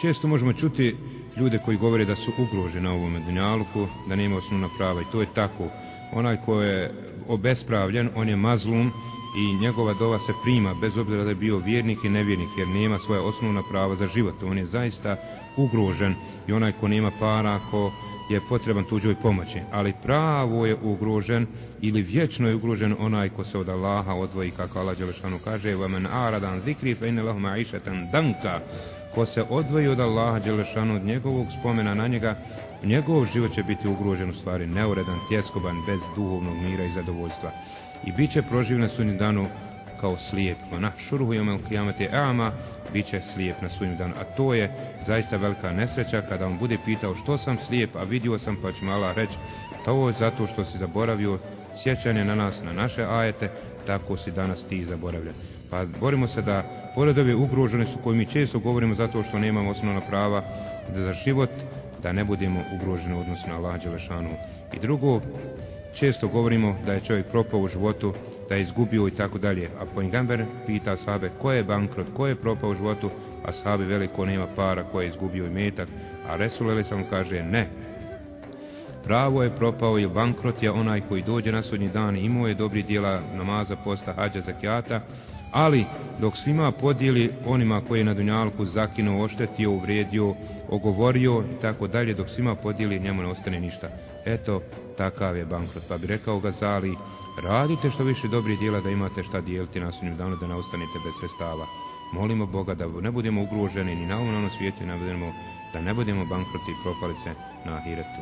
Često možemo čuti ljude koji govore da su ugroženi na ovom dunjaluku, da nema osnovna prava i to je tako. Onaj ko je obespravljen, on je mazlum i njegova dova se prima bez obzira da je bio vjernik i nevjernik jer nema svoja osnovna prava za život. On je zaista ugrožen i onaj ko nema para, ko je potreban tuđoj pomoći. Ali pravo je ugrožen ili vječno je ugrožen onaj ko se od Allaha odvoji kako Allah Đelešanu kaže وَمَنْ آرَدَنْ ذِكْرِ فَإِنَ لَهُ مَعِشَةً danka ko se odvoji od Allaha Đelešanu od njegovog spomena na njega njegov život će biti ugrožen u stvari neuredan, tjeskoban, bez duhovnog mira i zadovoljstva i bit će proživ na sudnjem danu kao slijep. Na šuruhu jomel kijamete ama, bit će slijep na sudnjem danu. A to je zaista velika nesreća kada on bude pitao što sam slijep, a vidio sam pa će mala reći to je zato što si zaboravio sjećanje na nas, na naše ajete, tako si danas ti zaboravljen. Pa borimo se da, pored ove ugrožene su koje mi često govorimo zato što nemamo osnovna prava za život, da ne budemo ugroženi u odnosu na Allah Đelešanu. I drugo, često govorimo da je čovjek propao u životu, da je izgubio i tako dalje. A Poingamber pita sahabe ko je bankrot, ko je propao u životu, a sahabe veli ko nema para, ko je izgubio i metak. A Resul sam kaže ne. Pravo je propao i bankrot je onaj koji dođe na sudnji dan i imao je dobri dijela namaza, posta, hađa, zakijata, ali dok svima podijeli onima koji je na Dunjalku zakinuo, oštetio, uvrijedio, ogovorio i tako dalje, dok svima podijeli njemu ne ostane ništa. Eto, takav je bankrot. Pa bi rekao Gazali, radite što više dobrih djela da imate šta dijeliti na sudnjem danu, da ne ostanete bez sredstava. Molimo Boga da ne budemo ugroženi ni na ovom na svijetu, ne budemo, da ne budemo bankroti i propalice na ahiretu.